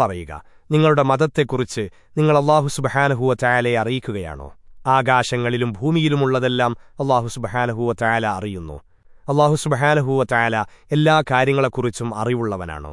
പറയുക നിങ്ങളുടെ മതത്തെക്കുറിച്ച് നിങ്ങൾ അള്ളാഹു സുബഹാനഹുവ ചായാലയെ അറിയിക്കുകയാണോ? ആകാശങ്ങളിലും ഭൂമിയിലുമുള്ളതെല്ലാം അള്ളാഹു സുബഹാനഹുവ ചായാല അറിയുന്നു. അള്ളാഹു സുബഹാനഹുവ ചായാല എല്ലാ കാര്യങ്ങളെക്കുറിച്ചും അറിവുള്ളവനാണോ?